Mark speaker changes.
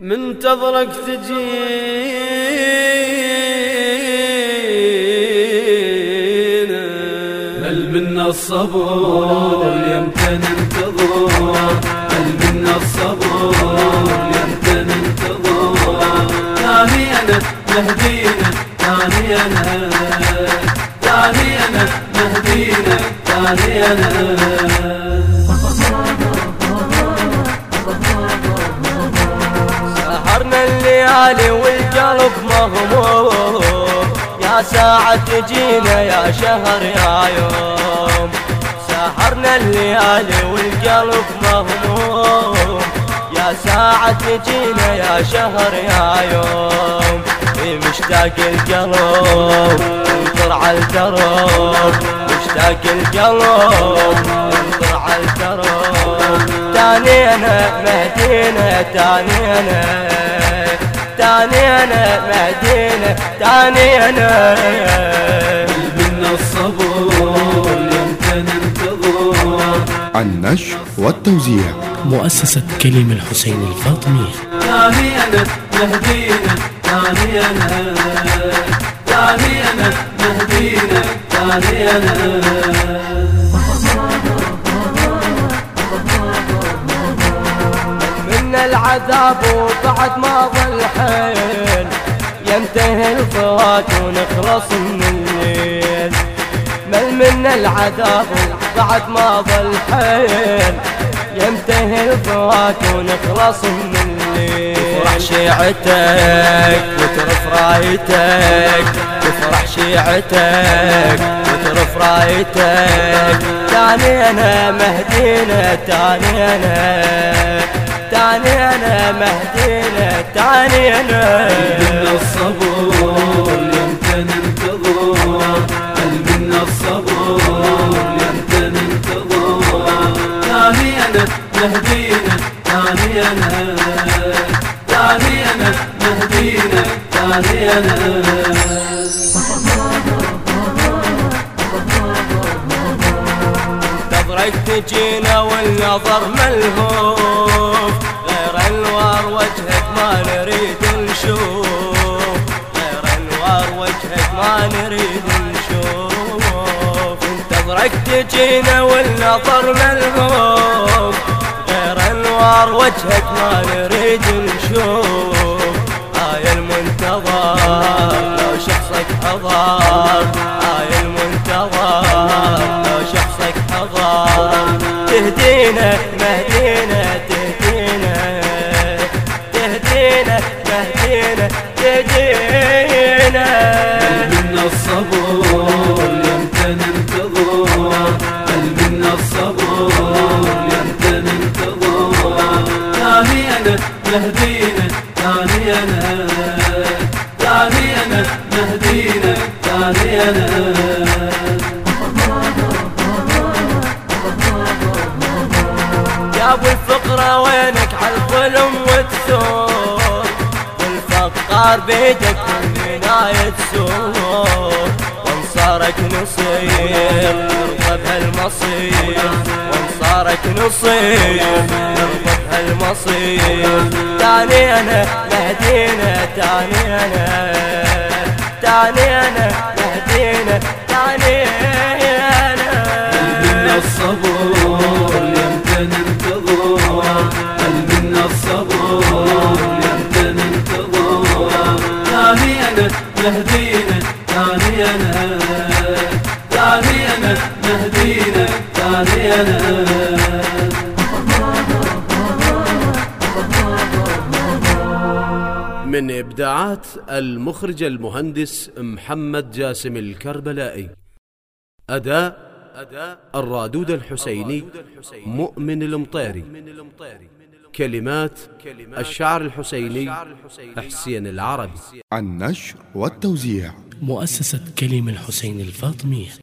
Speaker 1: منتظرك تجينا
Speaker 2: هل منا الصبر يمتى ننتظر هل منا الصبر يمتى ننتظر ثاني أنا مهدينا ثاني أنا. ثاني أنا مهدينا ثاني أنا.
Speaker 1: الليالي والقلب مغموم. يا ساعة تجينا يا شهر يا يوم. سهرنا الليالي والقلب مغموم. يا ساعة تجينا يا شهر يا يوم. مشتاق القلب انطر على مشتاق القلب انطر على الدرب تاني انا مهدينا تاني أنا تاني انا مهدينا تاني انا
Speaker 2: منا الصبر يمتى ننتظر
Speaker 3: النشر والتوزيع.
Speaker 4: مؤسسة كلم الحسين الفاطمية.
Speaker 2: ثاني أنا مهدينا ثاني أنا ثاني أنا مهدينا ثاني أنا
Speaker 1: العذاب وبعد ما ظل حيل ينتهي الفوات ونخلص من الليل. مل من العذاب وبعد ما ظل حيل ينتهي الفوات ونخلص من الليل. تفرح شيعتك وترف رايتك. تفرح شيعتك وترف رايتك. تاني أنا مهدينا تاني أنا تاني انا مهدينا تاني انا
Speaker 2: منا الصبر يمتى ننتظر هل منا الصبر يمتى ننتظر ثاني أنا مهدينا ثاني أنا ثاني أنا مهدينا أنا
Speaker 1: نظرك تجينا والنظر ملهوف نظرك تجينا والنظر ملهوف غير انوار وجهك ما نريد نشوف. هاي المنتظر لو شخصك حضر. هاي المنتظر لو شخصك حضر. تهدينا مهدينا تهدينا. تهدينا مهدينا تهدينا.
Speaker 2: منا الصبر مهدينا ثاني أنا مهدينا ثاني أنا
Speaker 1: يا أبو الفقرة وينك عالظلم والثور والفقار بيدك من ناية سور وانصارك نصير نرضى بهالمصير وانصارك نصير نرضى بهالمصير تاني أنا مهدينا تاني أنا تاني أنا مهدينا تاني أنا.
Speaker 2: منا الصبر يمتى ننتظر هل منا الصبر يمتى ننتظر ثاني أنا مهدينا ثاني أنا. ثاني أنا مهدينا ثاني أنا.
Speaker 5: من إبداعات المخرج المهندس محمد جاسم الكربلائي. أداء أداء الرادود الحسيني مؤمن المطيري. كلمات الشعر الحسيني حسين العربي.
Speaker 3: النشر والتوزيع.
Speaker 4: مؤسسة كلم الحسين الفاطمية.